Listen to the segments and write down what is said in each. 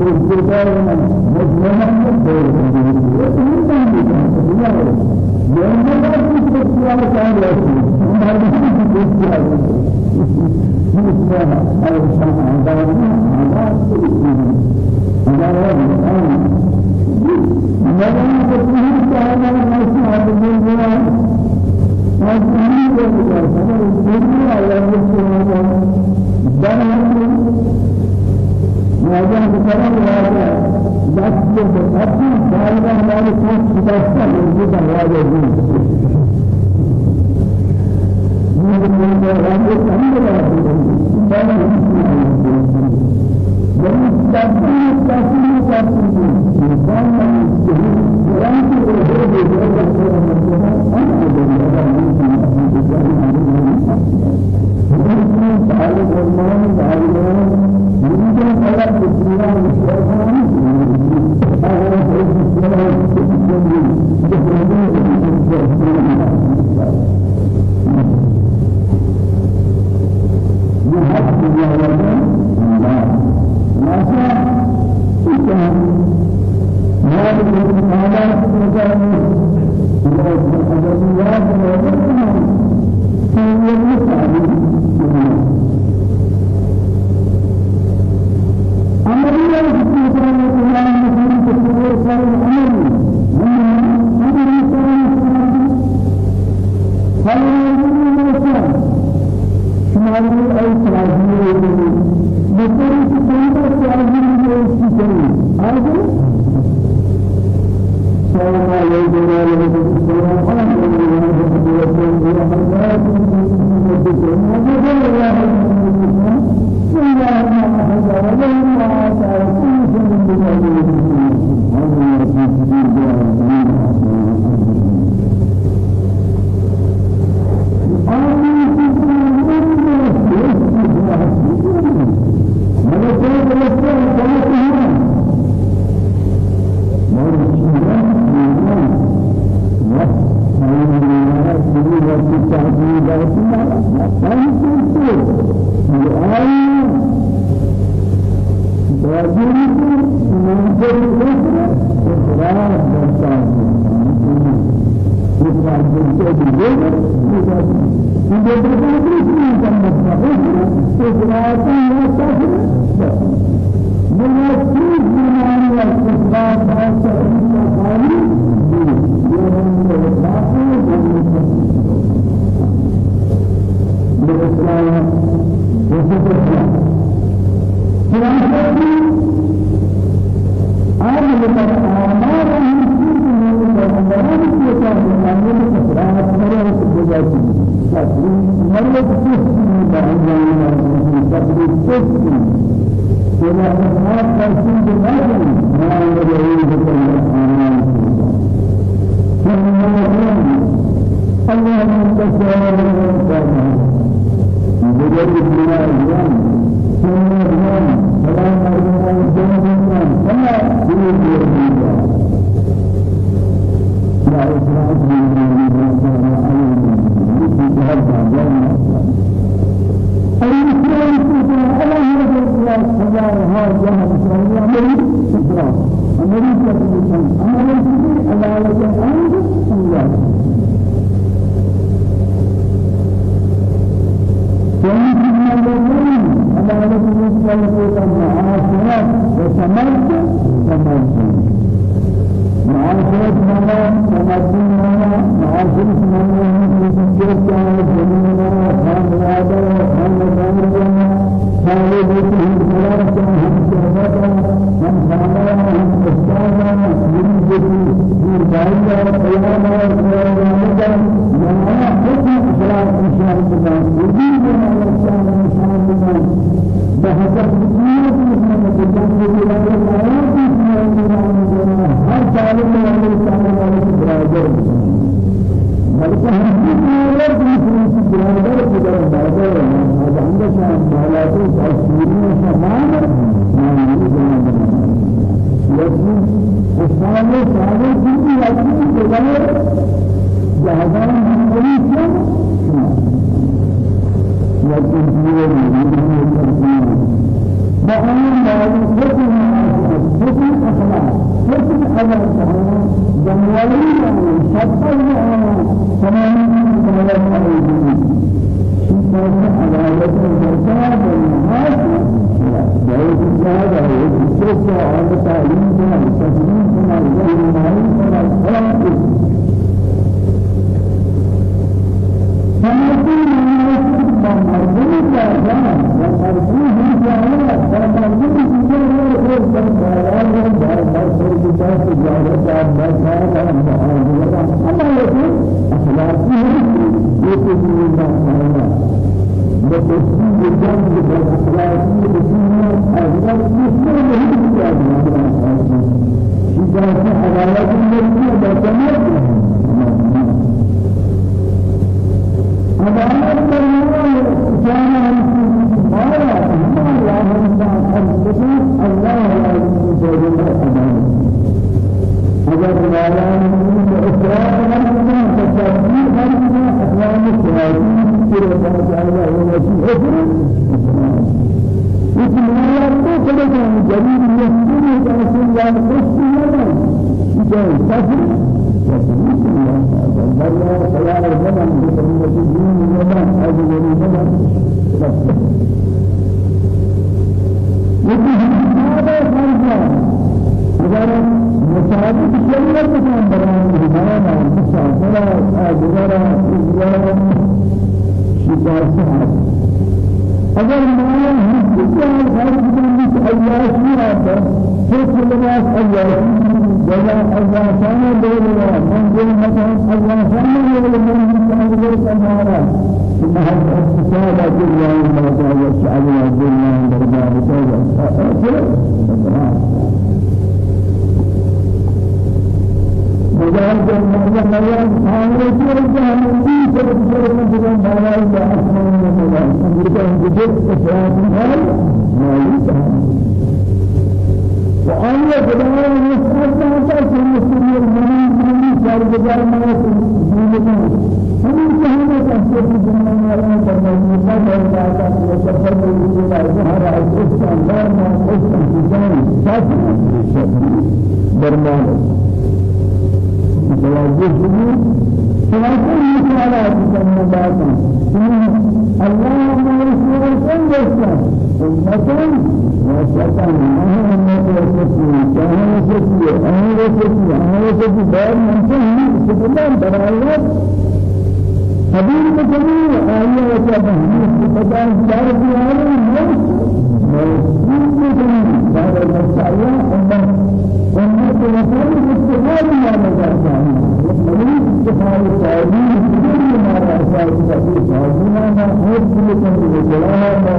لوگ تسكن فلا تخاف تسكن بمعنى ما يريد لكن الله صلى الله عليه وسلم الله خيال الزمن بسبب الدين الزمن هذا الزمن لكن هذا فرجا اگر مساعد شریعت کا بیان ہمارا مسافرہ اجرا اجرا شکایت اگر مالا لباس عیاشی جزاء الله تعالى دولنا من دون مكان الله تعالى دولنا من كان دولنا كمارا ثم هذا الاقتصاد الله ما تعالى شعبنا الدنيا درجات توجه مجال جنة مجال حامل كل جهنم دي سبب سبب من جنة مجال جهنم مجال أمريكا جديد إسرائيل هاي ما يسمع وأن يقدر يستطيع أن يستطيع المؤمن من شر جزاء ما كهنا تحسب الدنيا ما لا تبغى ما لا تبغى وسفر بالجبال ظهر الإسلام دار ما الإسلام جزاء ساتر برمان توجه فلكن مثالات جنبات الله ما يسوع كل أمة وسطا ما أمة وسطي كان وسطي أنا وسطي أنا وسطي دار منتهي سبحان الله حبيب الجميع آية وسطا بدأ دار العالم مسجد الجميع دار المسائل أمة أمة وسطي استقامة ما نجاح مريض استقامة تعليم كل ما رأى سائل تعليم ما هو كل كل كلام ما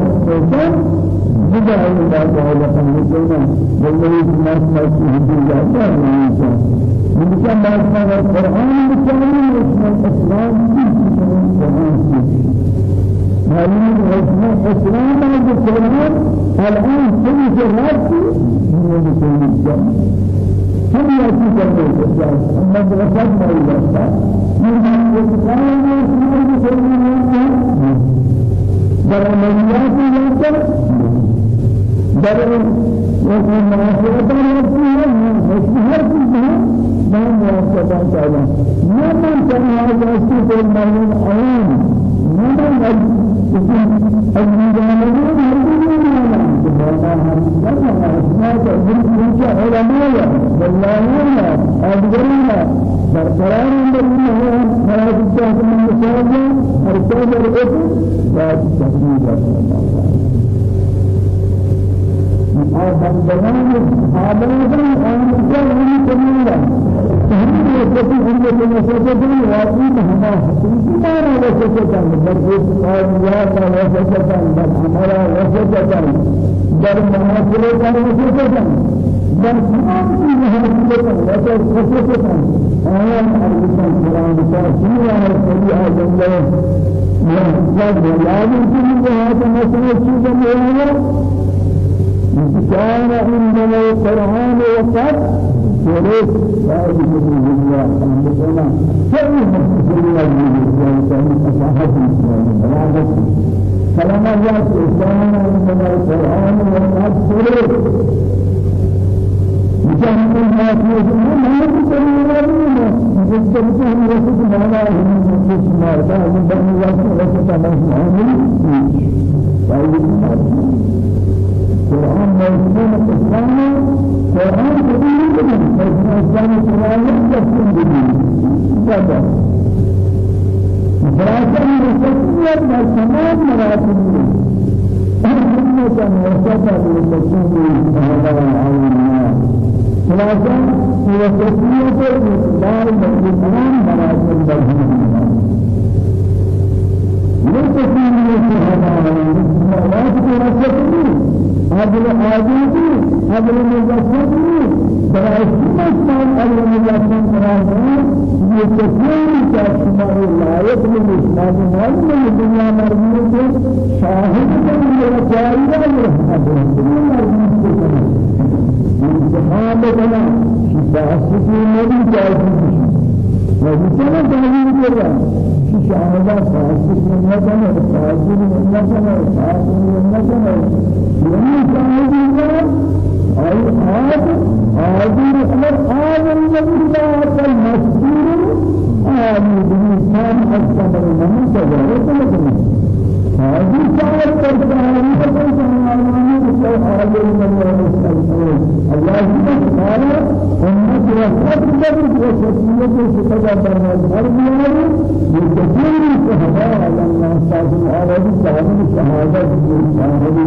جدا ہے بات ہے لكن مثلا والله ما سمعت هذه الجاهل ما ينسى من ما سمع القرآن بالكامل واسم الإسلام معلوم الإسلام جهات من المسلمين هم يأتي جنبه الإسلام أما برسال ما يلقى من الإسلام واسم الإسلام برمجيات يلقى در وفي مناسبة رسولها حسن هر چیزها ما مناسبة تعالى ما من كان هذا الشيء المعلوم عين ما من المجانين علماء والله أدرينا برقرار من هذا الجهد من مساجد أرسال الأب بعد تحديد الله اور بندگان آبادان آمدن ہمی کمیلا ہمی وسطی ہمی وسطی واقعی ہما حقیقی مارا وسطتاً در ایک قائمیات وسطتاً در ہمارا وسطتاً در محاصلتاً وسطتاً در تمام محاصلتاً وسطتاً آیان حرکتاً قرآن تاثیر ہے سریعہ جنگل مہزد ولادن کی جہاں مسئلہ چیزیں ہوئے كان عندنا القرآن وقت وليس هذه الدنيا عندنا كل مسلم الله يجزاه كان أصحاب الإسلام بلاغة كلام الله سبحانه وتعالى القرآن والحديث جهنم ما فيه ما يقدر يرونه يقدر هم رسول هم مش ما ده من بني الله رسول الله ما هو قرآن موجود الإسلام قرآن كبير جدا الإسلام قرآن يكفي جدا دراسة مستقيمة بتمام مراتب أهمية مرتبة للتسليم هذا العالم خلاصة هو تسلية الإقبال بتمام مراتب الهدى ليس في هذا العالم لا ترى قبل آدمی قبل مجسمی برای شما شما قبل مجسم قرار یہ تسلیم کا شمار لائق میں اسلام میں دنیا مرمی کے شاہد میں میرا چاہیے ہے دنیا مرمی کے انتخاب کرنا شفاعت نبی چاہیے وجدنا تعليم كذا شهادة فاسد من مثلا فاسد من مثلا فاسد من مثلا من شاهد أي آد آدم أمر آدم الذي المسجد آدم بإنسان أكبر من تجارة هذه شاهد تركها الله تعالى أمة وقت قبل وسيلة سكذا برنامج هربيان يكثير شهداء الله تعالى العربي تعالى شهادة الشهادة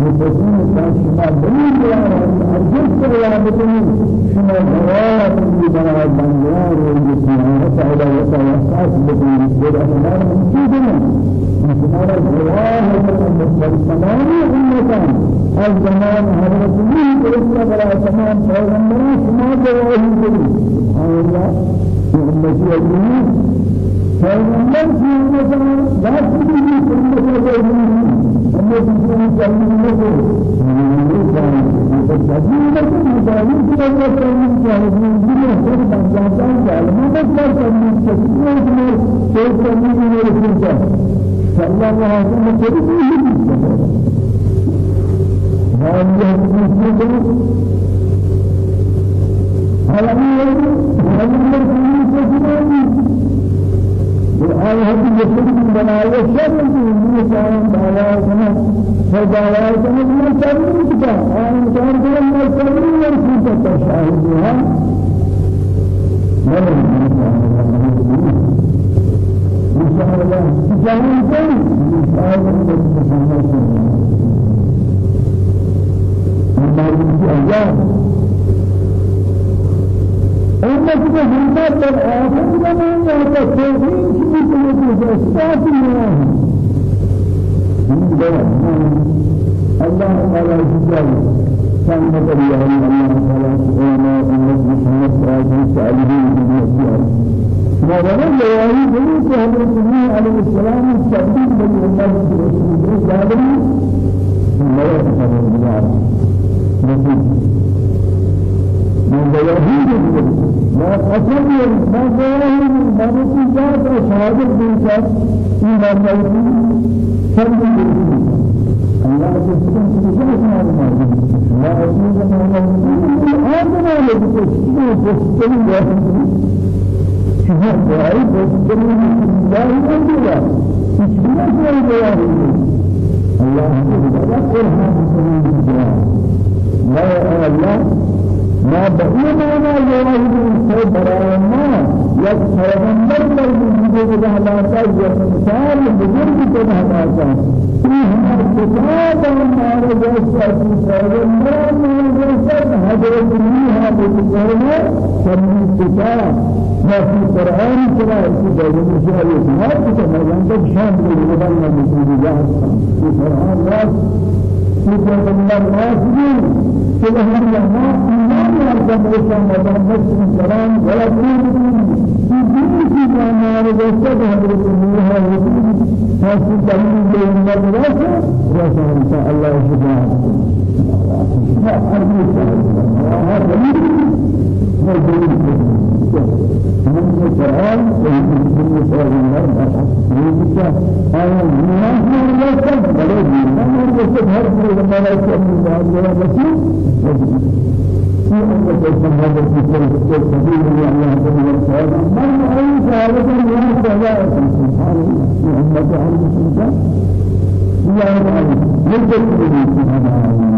يكثير شهداء دليل أرجس قيامته شما جواب بنا بنيار والجسمان تعالى وتوسعت بدين بالأسماء من شمار الجواه تمام أمتان الزمان حضرت من كرسنا بلا تمام پیغمبر شما جواه کری آیا أمتي أجمعين پیغمبر کی أمتان ذات کی أمت أجمعين أمت کی أمت صلى الله عليه وسلم كريم هذا يحدث هذا هذا الآية هذه يسمى بناية شر من كان دعوة كنا فدعوة كنا من شر من كان آية كان كنا من شر من كان تشاهدها ولا من إن شاء الله. جاهل كل إن شاء الله أما الأجاب أما كده جنبات الآخر زمان يهتا توحيد كده كده إثبات الله الله تعالى جل كان بدر يا الله تعالى سبحانه وتعالى محمد صلى الله عليه وسلم مولانا جواری بنی کہ حضرت نبی علیہ السلام تبلیغ بنی اللہ کی رسول اللہ جابری مولا تفضل الله نبی من جواهر ما قسم ما جواهر ما نتيجات شهادة بيشات إذا موجود فرد الله سبحانه وتعالى لا أجوز ما نقول آدم عليه السلام شما دعای بسیاری الله نمی‌دهد شما دعای دعای الله تعالی قرآن سبحانه لا الله ما بقي ما جواه من برای ما یک پیغمبر در وجود الله یک مثال بزرگ کو هلاتا این هر کتاب ہمارے جیسا کی پیغمبر میں جیسا حضرت نوح علیہ السلام ما في القرآن كلا في دولة مشاهير ما كتب عندك شام بالغبان من الجهاد في القرآن راس في الله راسين كل هم ما إيمان يرجع بيشان مدام نفس الكلام ولا كل في دين في جامعة رجسد حضرت الله وسلم هذه دليل بين المدرسة رسول الله سبحانه هذا دليل من القرآن ومن الصغير من آية من الرسل بلد من الرسل هر من الملائكة من بعد الرسول في أمة الصحابة في كل سبيل الله جل وعلا من أي صحابة من الصحابة سبحان الله في أمة أهل السنة يا رب يجب أن يكون هذا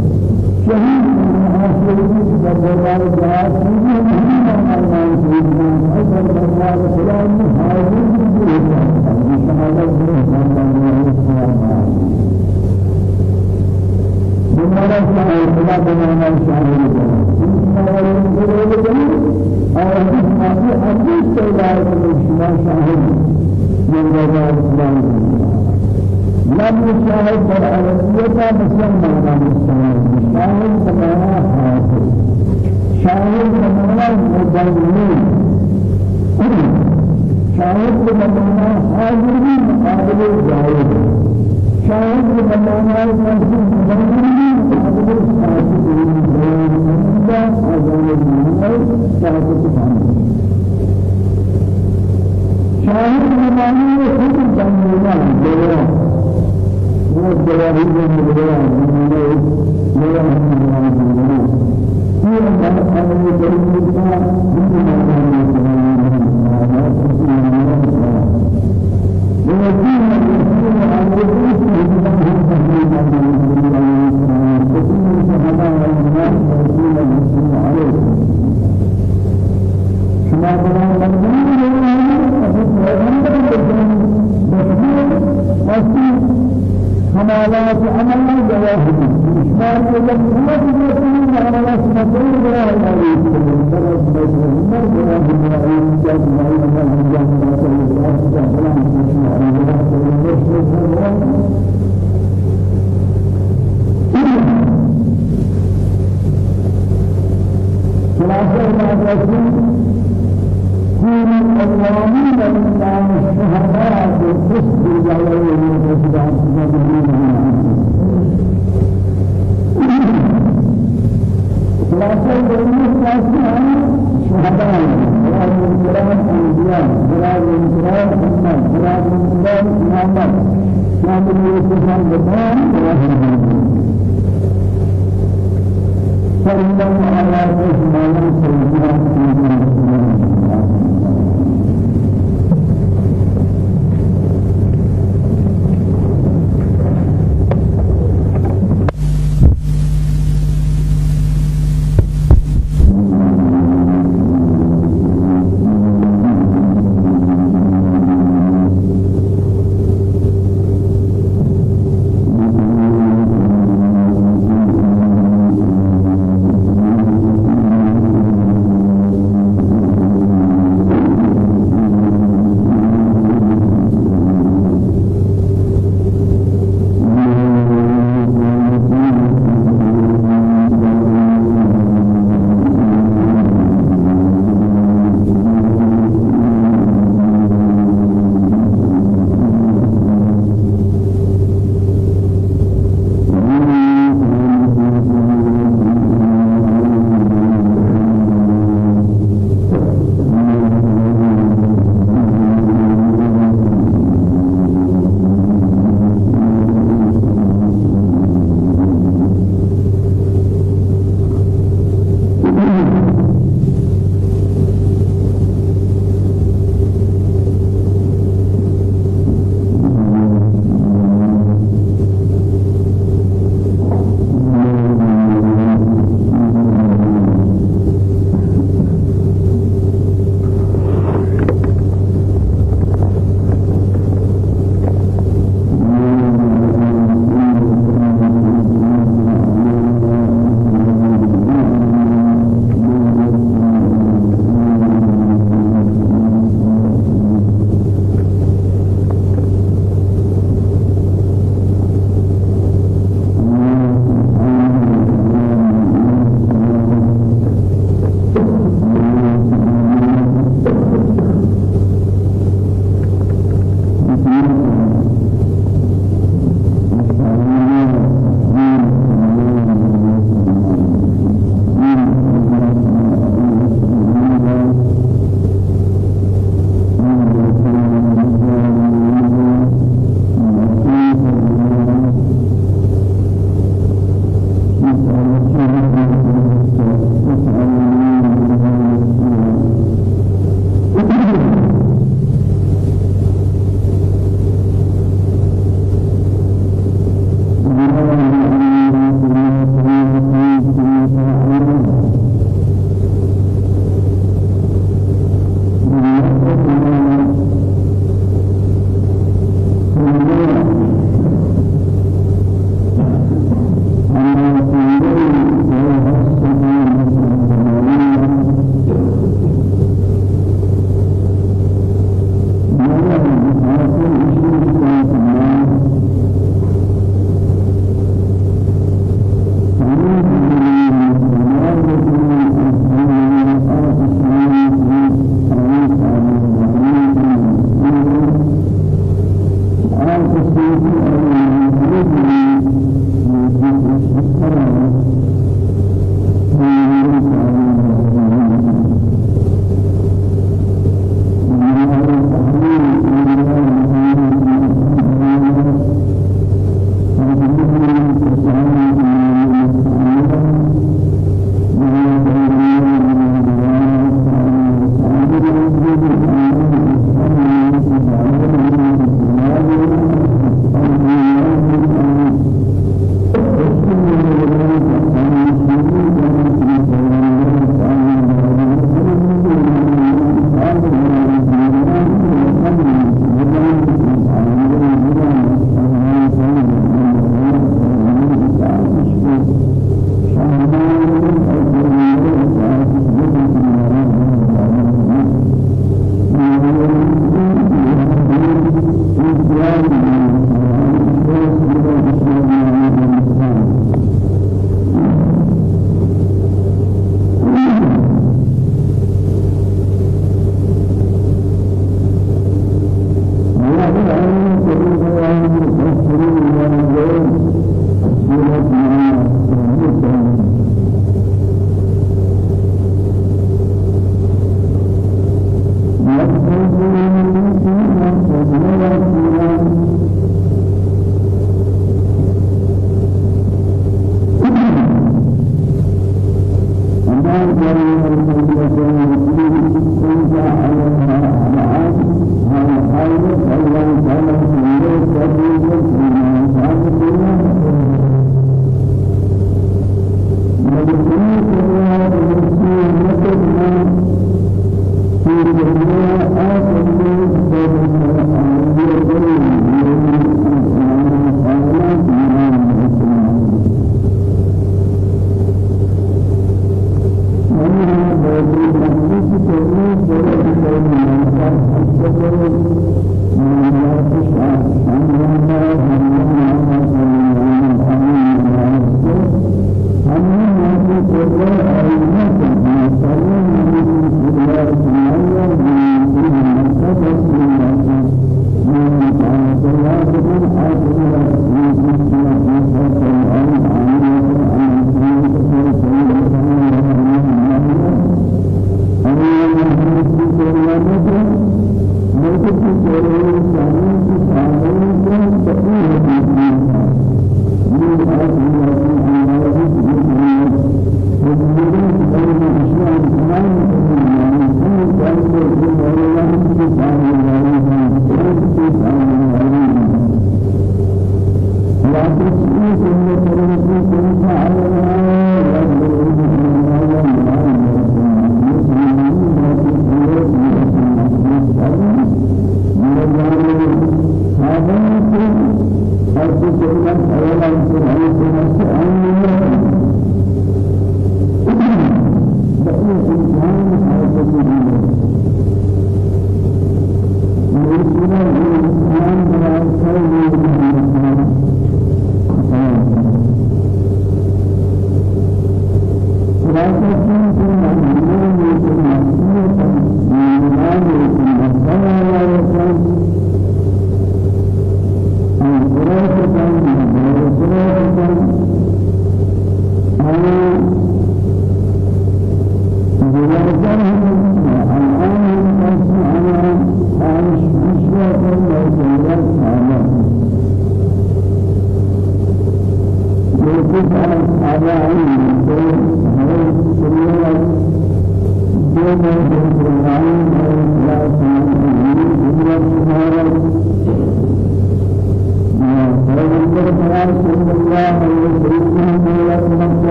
شهيد من بدرجة جهاد شهيد من معنى شهيد من أجل بدرجة فلان حاضر بجهاد شهادة بمعنى شهادة بلا بمعنى شهادة اور ہماری حدیث سے لائق شما شاہد من رضا اسلام لم شاهد در عربیتا مسلم معنی مستعمل شاهد بمعنى حاضر. شاهد بمعنى مدنين شاهد بمعنى حاضر مقابل جاهد شاهد بمعنى مسلم مدنين مقابل شاهد شاهد شاهد زمانه خود جنگنا جواب وہ جوابی میں ملیا میں میرا ہم جنگنا یہ ہمارا حمالات عمل جواه إشمار كلام الله سبحانه وتعالى سبحانه وتعالى خلاصة ما كونوا أوامين لله الشهداء بالقسط جلال المجدان خلاصة جميع خلاصة شهداء جلال الكرام أنبياء جلال الكرام أحمد جلال الكرام محمد شامل يوسف البطان وهذا فإن الله على رسول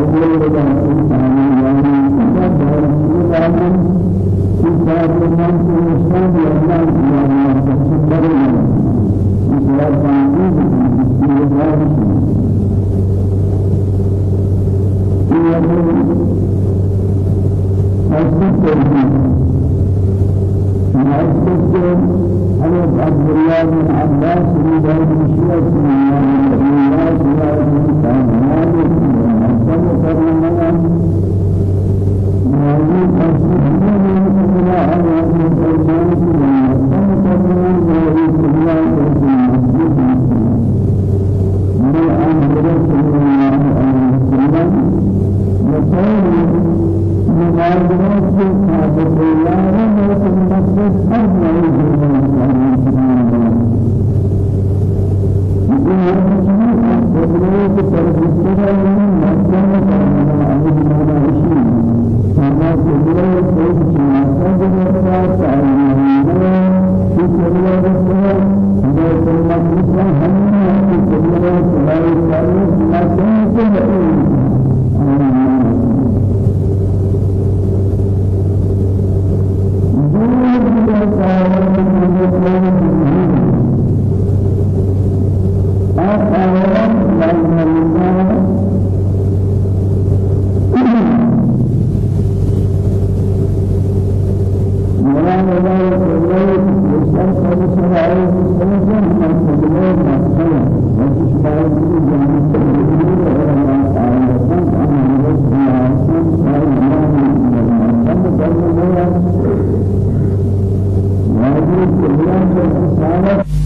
سنا اول كانت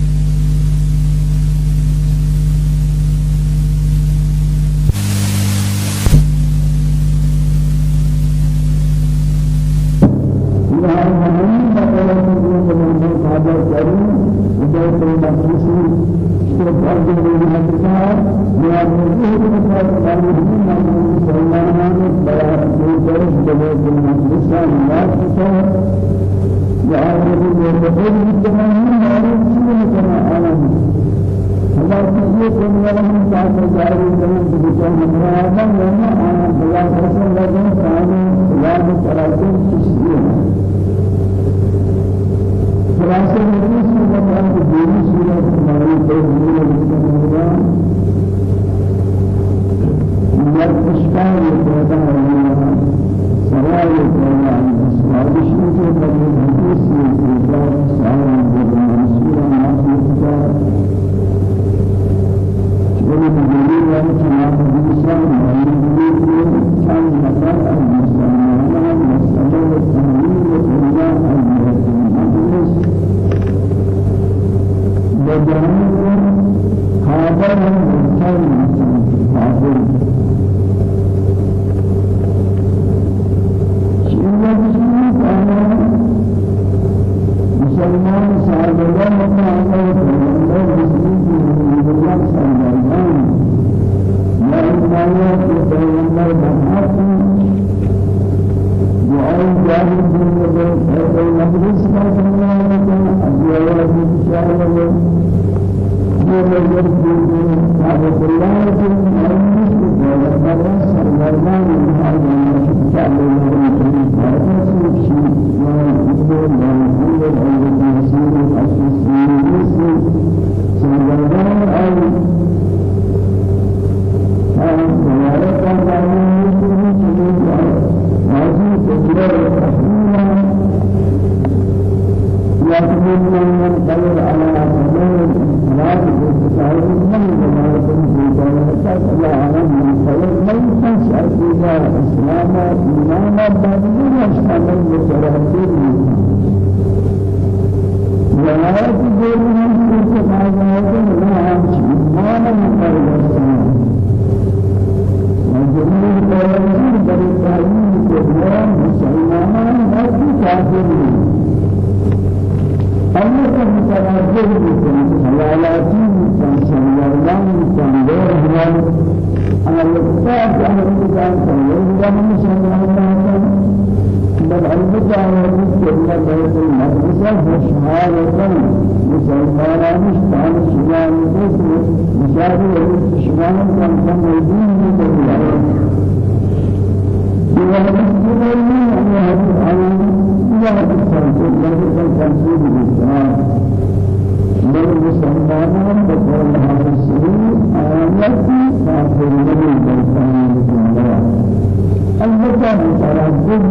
دعوت السنة بيت المقدس وشهادة مسلمان شتان شجان قسم مشابه الشجان كان كان موجود في الدنيا بوحدة الدنيا وحدة العالم بوحدة التنسيق بوحدة التنسيق بالإسلام من مسلمان بقول هذا السبيل آياتي فاطمة من الإسلام البتة متردد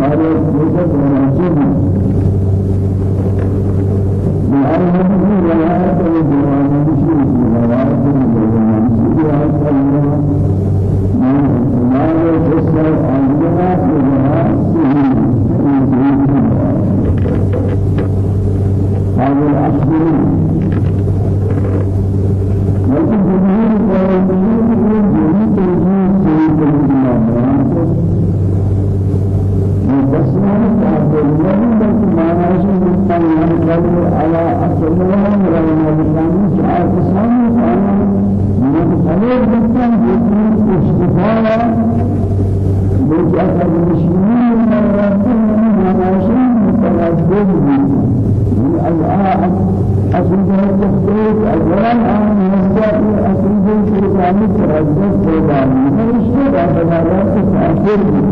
هذا يوجد مناسب بهذا الجواب ولا هذا الجواب مش الجواب Thank you.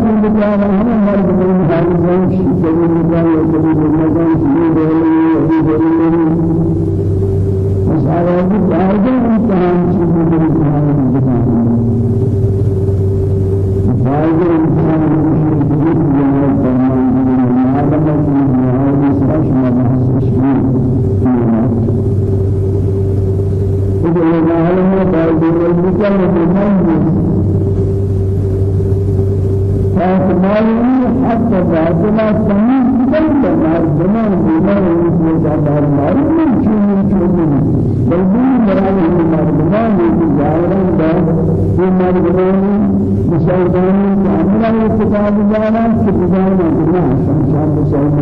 سنبتا وهم انسان مسلمان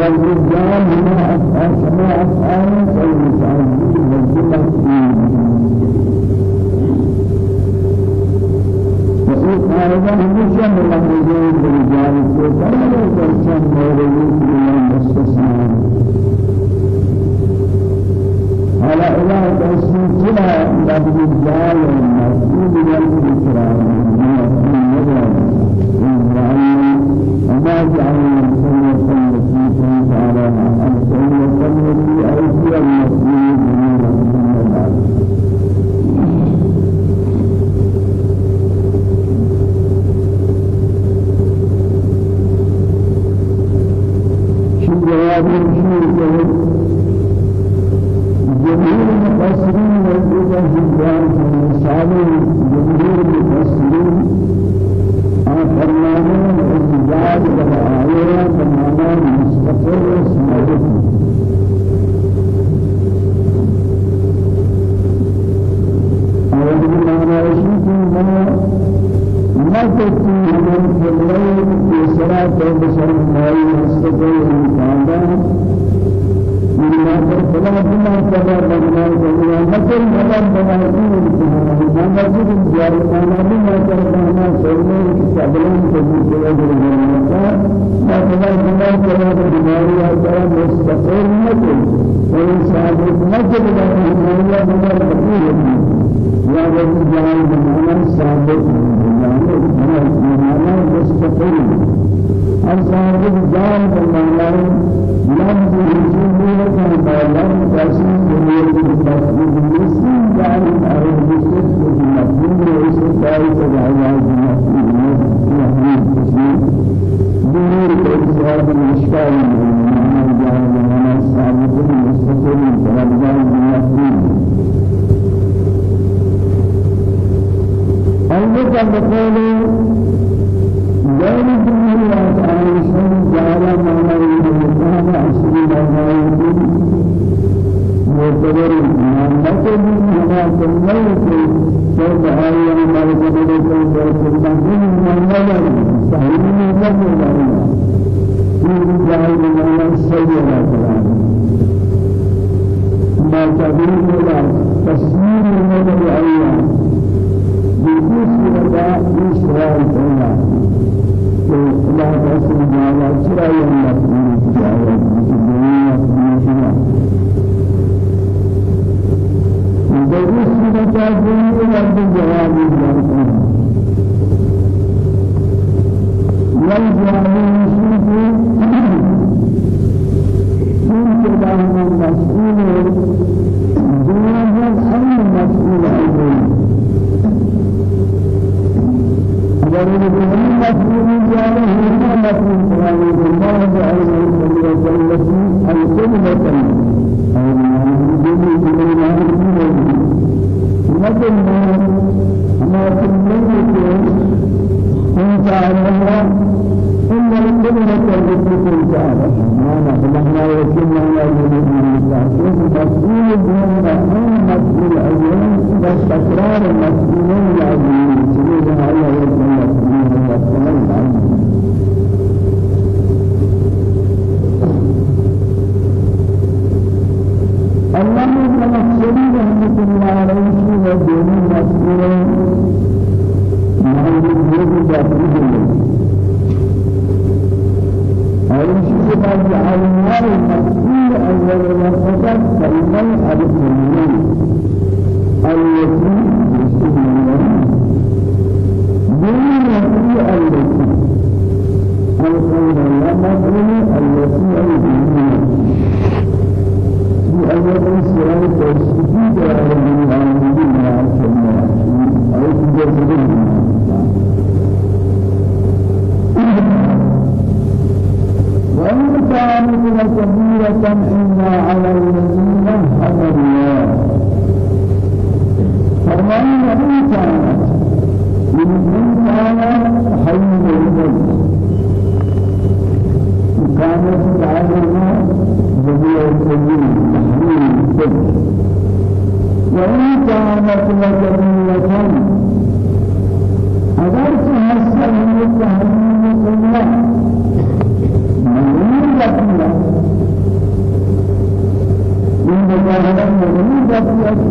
والرجال من أفعال سماء أفعال فالرجال مجمع وإن أيضا مجمع الرجال بالرجال فلا يجعل مولود من مستثنى على إله تسمى كلا لابد الرجال والمسجد والإكرام هذه أيدي المسلمين بقوله ذلك جدا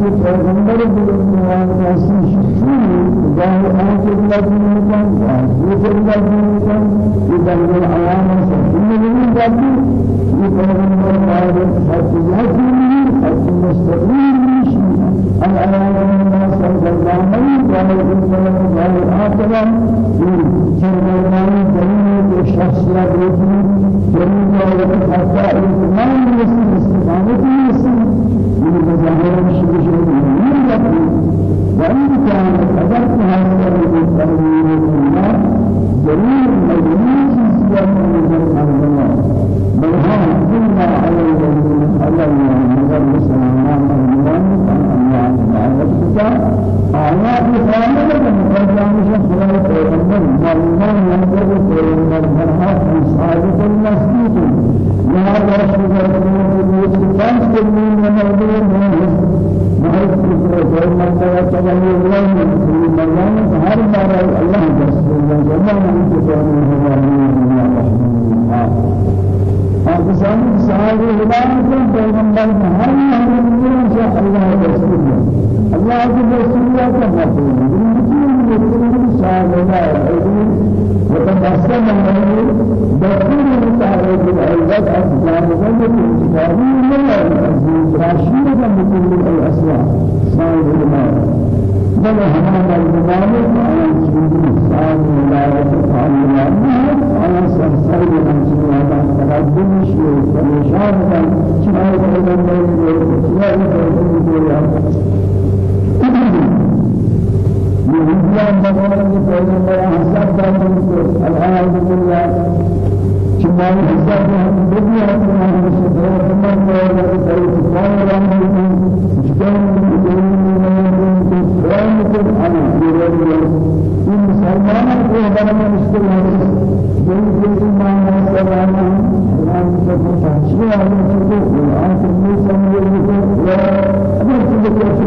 لكبيرة پیغمبر بلندوان ناسي شخصي ظاهر آخر لكبيرة آخر لكبيرة إذا العوام ذاتي يقولون هذا حجيات حج مستقيم مشي الأيام الناس الجزائر قال الإنسان قال آخرا سرمان آيات خالدة مقدمة شخصية پیغمبر معلومان ينظر پیغمبر فرحات صادق المسجد يا رسول الله كل من موضوع ما يذكر مرتبة تبني الله من مريم هر مرة الله بس الله جمع من تبني الله آسان سال هدایت پیغمبر ہر ہر سے اللہ رسول اللہ کے رسول کا مطلب ہے سال ہدایت وتبسم عليه دخول تعالى العزت أسلام وجد الكتابي من العزيز راشد من كل الأسلام سال هدایت بل هذا الزمان على سبيل الإسلام ولا يتفعل الله على سبيل المسلمين تقدم شيء فلشان من شمال الإمام الإسلام من بقول پیغمبر حساب دادن الحمد لله شمال حساب دنیا میں ہم سے کو کوئی کام رہا ہے جتنے قرآن کو آنا ضروری ہے ان مسلمانوں کو ہمارا مشکل ہے جو جو مان سلام کو پہنچنے والے کو قرآن کو سمجھنے کو اگر کسی کو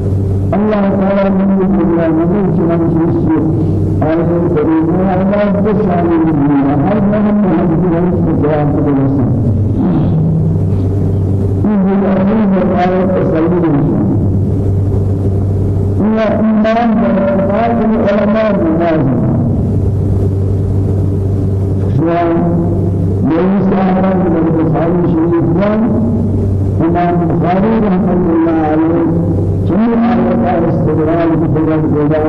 الله تعالى من الدنيا من جمال جسد آية الكريمة الله بشأن الدنيا هل من هذه الجواب تدرسه في الأمين الآية تسلم إلا إيمان بالإعتقاد العلماء باللازم سواء ليس أمرا بالبخاري شريف إمام البخاري رحمة الله عليه جميع آيات استدلال بقدرة الله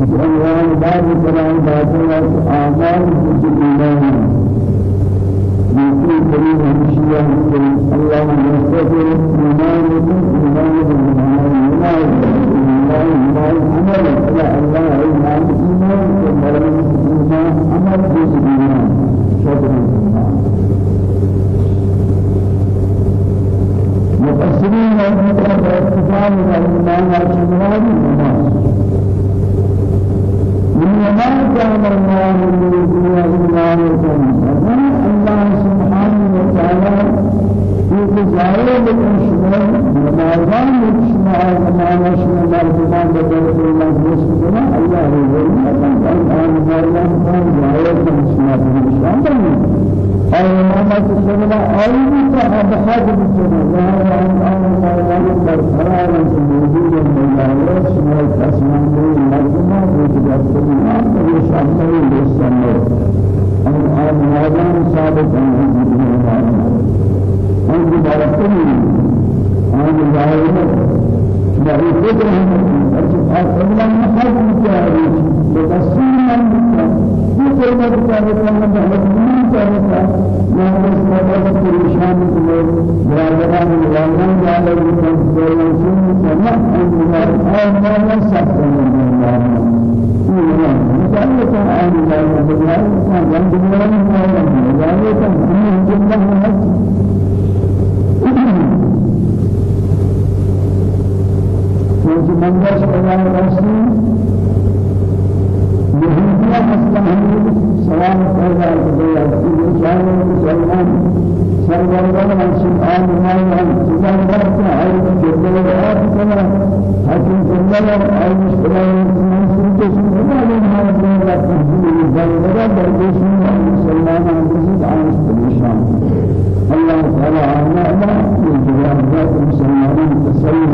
بعنوان باب كلام باطل أعمال بالله يقول كريم الشيعة الله يستغفر إيمان إيمان بالله إيمان إيمان عمل إلى الله إيمان إيمان إيمان عمل بالإيمان شكرا مفسرين المطلق اتفاق الإمام الشمراني إنما كان الله ليذيع إيمانكم الله سبحانه وتعالى جزائر الشمال نمازان الشمال نماز الشمال مرتبان بدرس المجلس كنا الله يقول الله الله الله الله جزائر الشمال الشمال أي محمد صلى الله عليه وسلم بحاجة بسنة لا أن أن الله برقرار موجود المجالس ما تسمع به مجمع وجدت به ويشامل بالسماء أن أن هذا ثابت عن الله أن بركني أن ظاهر لا يقدر أن أن محمد جاري بتسمع من كلمة كلمة کرتا برادران والان جالے کو سوال سن سمع ان اور ما سب ذلك عن الله بالله كان بالله ذلك من جنة ومن يشاء الله رسول يهودية أصلا سلام پیدا کرے اس شان مسلمان سرور من سبحان الله سبحان الله تعالى جل وعلا كما حكم جل وعلا مشكلة من سنة سنة ما من لا بل ولا برجس مسلمان عن عن الشان الله تعالى عنا ما يجعل المسلمين تسلم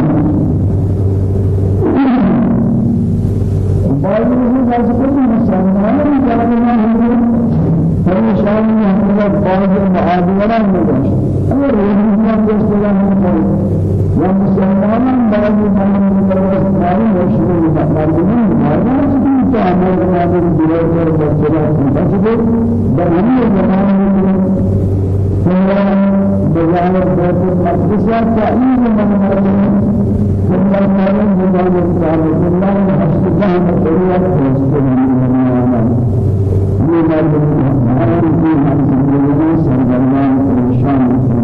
بعض الناس يقولون مسلمان جاهلنا هم پریشان ہیں بعض معادلہ میں اگر یہ دوسرا ہے یا مسلمان بعض من درس مشهور مقدمين هذا سبيل تعامل پر بچلا بس در ہمیں زمانے میں بجانب بیت المقدس تعین من مرد ثم قال جبال الصالح الله حسبه الدنيا تستمر من مرد سرگردان پریشان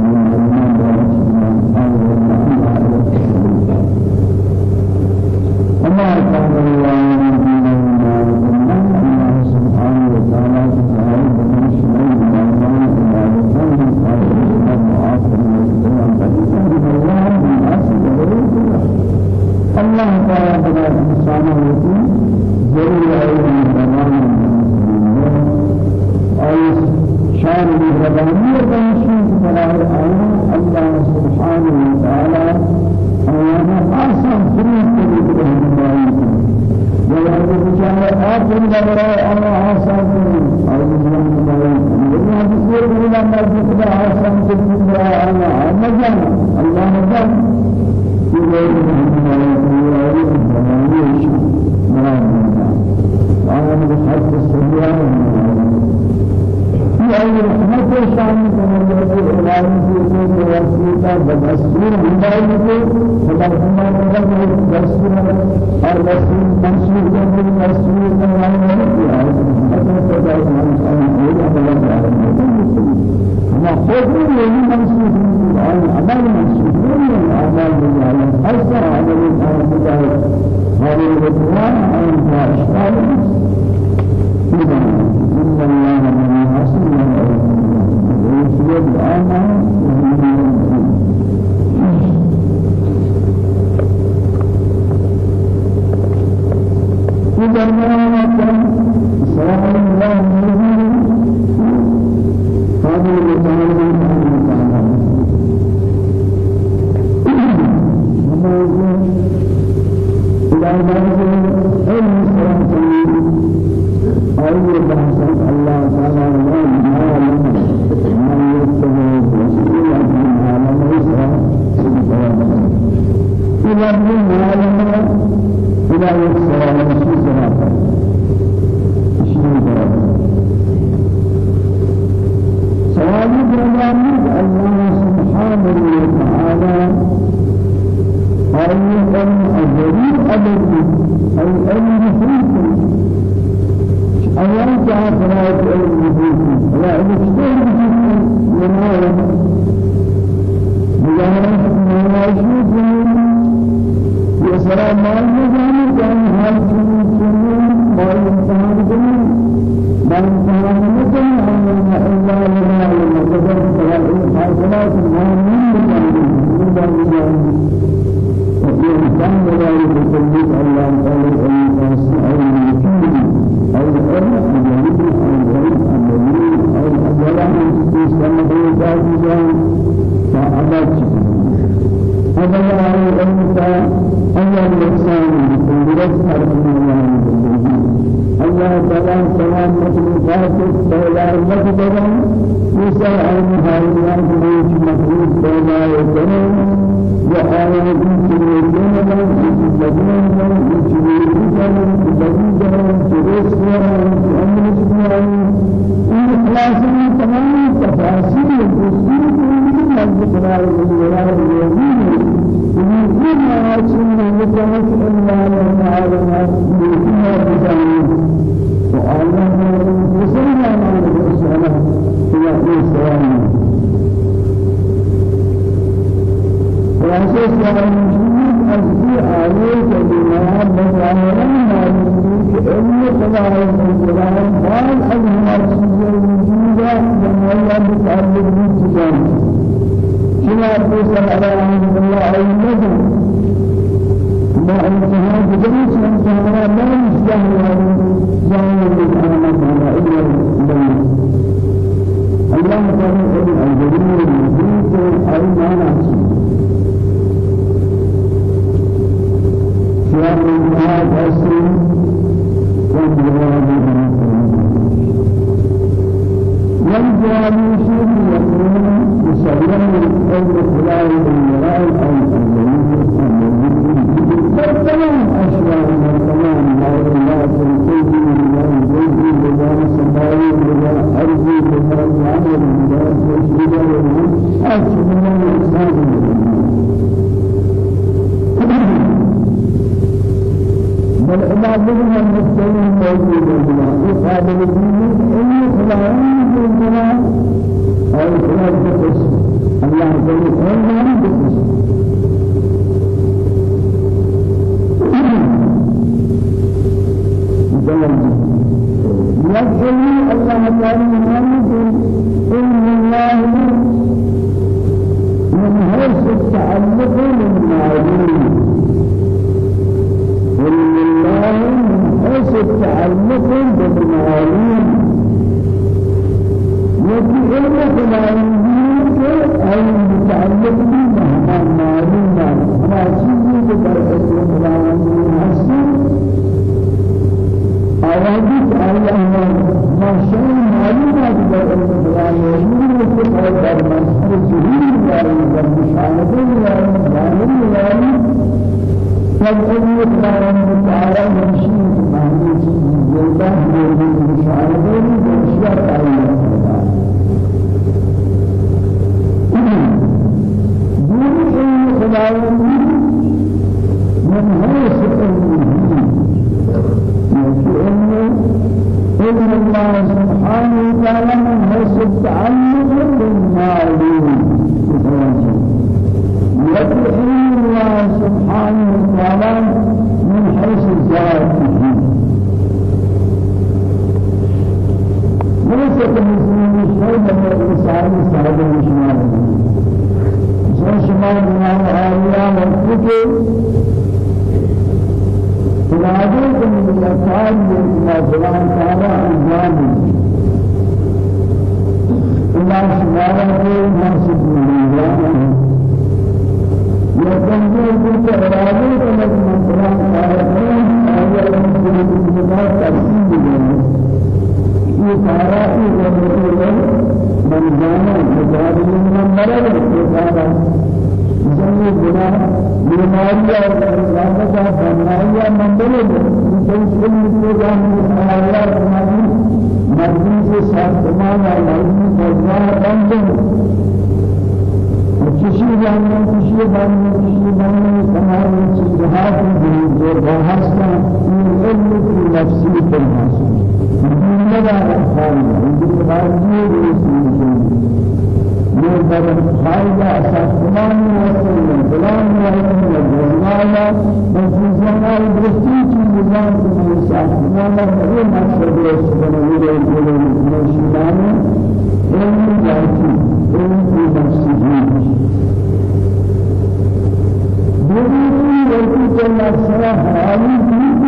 وسيلة بدستور هداية فبرهما نظر دستور الرسول منصور من الرسول كمان في آية حتى تجاه من كان يقول هذا ما خذ من منصور من العمل منصور من الأعمال بالعمل حتى عمل الأعمال هذه الإخوان عن إشكال وأساس المسلمين أزدي عليك بما بزاني مالك إن خلال الإسلام قال أنها تسجل الوجود من الله بتعلق بالتجارة شما بسم الله الله عليه ما انتهى بجميع سنتنا ما يشبه جاهل بالأمانة على إلا الله تعالى الجليل المجيد الأيمان شيئا من هذا السن والجواب والجواب شيء يكون مسلما من خلال المرأة أو تمام أشياء تمام ما الله سنتي من جزء من سماوي من أرضي من جامع من تشريع من أشياء من الإنسان بل عبادنا المستقيم موجود الله. قابل الدين إن خلاص الجنة أو خلاص الله تعالى يدعي الله تعالى محمد إن الله من حيث التعلق بالمعلوم من حيث التعلق بالمعلوم يجي علم خلائه أي متعلق بمهما معلوم ما در اسم خداوند هستی آوازی الله ما شيء معلومات في هذا المسجد جهيل يعني والمشاهدة يعني ظاهر يعني فالأمر القرآن تعالى يمشي معنى جلده جاننے کسی جاننے کسی جاننے تمام جہاد کی جو بحث کا علم کی نفسی پر حاصل دنیا کا خان ہے ان کے بعد یہ بدن خارجة أساس فلان وسلم فلان وسلم جمالا مخصوصا الدرسي في نظام في أساس فلان هذا مقصد الله صلى الله عليه وسلم علم ذاتي علم في نفسها حالی کنید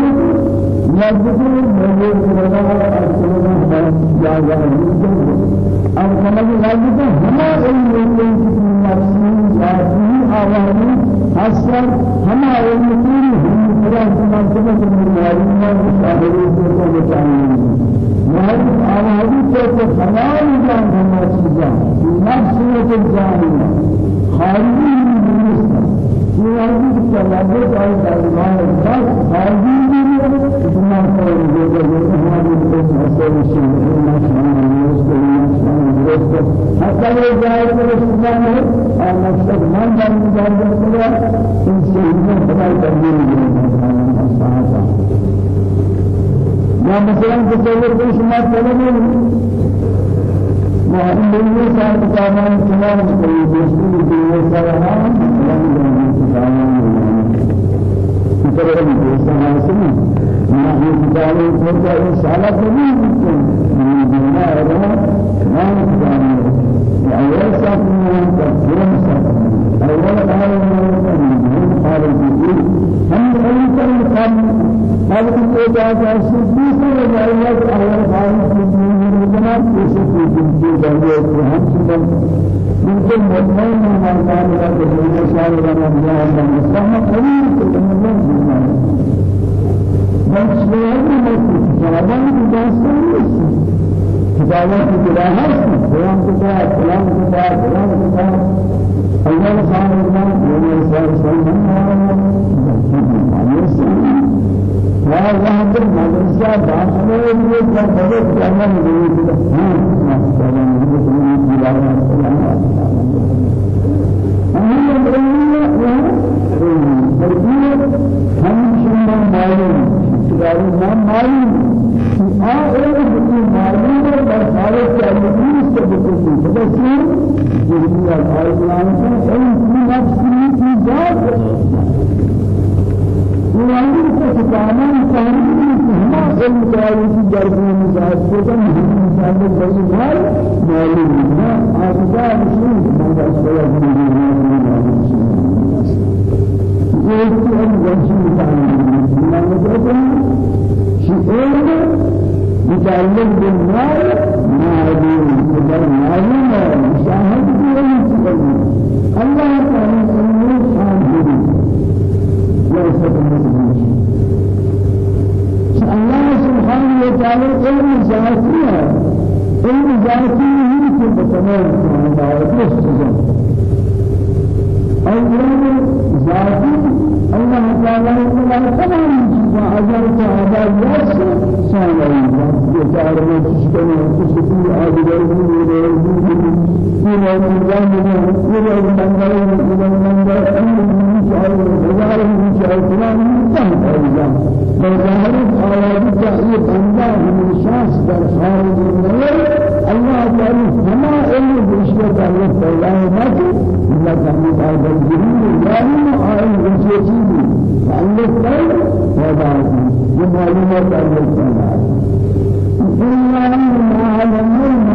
نزدیک مجید رضا أصلا جا جا اور سمجھ لگی کہ ہما علم علم کی نفسی ذاتی آوانی حسن ہما علم پوری ہم پورا سمجھ سمجھ میں معلوم ہے صاحب کو بچانے وهذه آوازی که خیال جان ہما چیزاں نفسیت الجاہلیہ خارجی نیست آوازی کہ لابد آئی دربار دست خارجی نیست اتنا کار دیگر دیگر ہماری بس حسن شیعہ نشان نیست نشان نیست حتی یہ جائے کہ رسولان ہے اور مقصد من در مجاہدہ کرا ان سے ہمیں خدای تبدیل کرنے یا مثلا تصور کو شما طلبه دنیا سال کتابان تمام کوئی دوستی دنیا سال هم یا کتابان کتابان دوستی حاصل ما هي کتابان کو ان شاء الله کبھی من دنیا ہے ما اول سال من تفسیر سال اول حال من حال هم أول كلام هذا كل جاء سبحان الله أول خالق من جناب يسوع في جنبه هم سبحان ممكن مطمئن من كان لا تدري شاء الله من جاء من سبحان قليل من الله من سبحان الله جوابان بجاسم كتابات كلها كلام كتاب كلام كتاب كلام كتاب أول خالق من يوم السلام وهذا هذا المدرسة داخل اللي كان بدأ كلام يقول ها كلام يقول بلا हम كانوا في جرب المساعد كتاب مساعد البيان معلوم ما هذا چار میں سسٹم کچھ بھی آدھے نہیں ہے إلى الجنة إلى المنزل إلى المنزل أمر من شعر من شعر فلان الرجال فظاهر آيات تحقيق الله من شخص در خارج النور الله تعالى فما علم بشيء الله تعالى ما إلا كان هذا الجريم يعني معلومات الإنسان إلا ما علمنا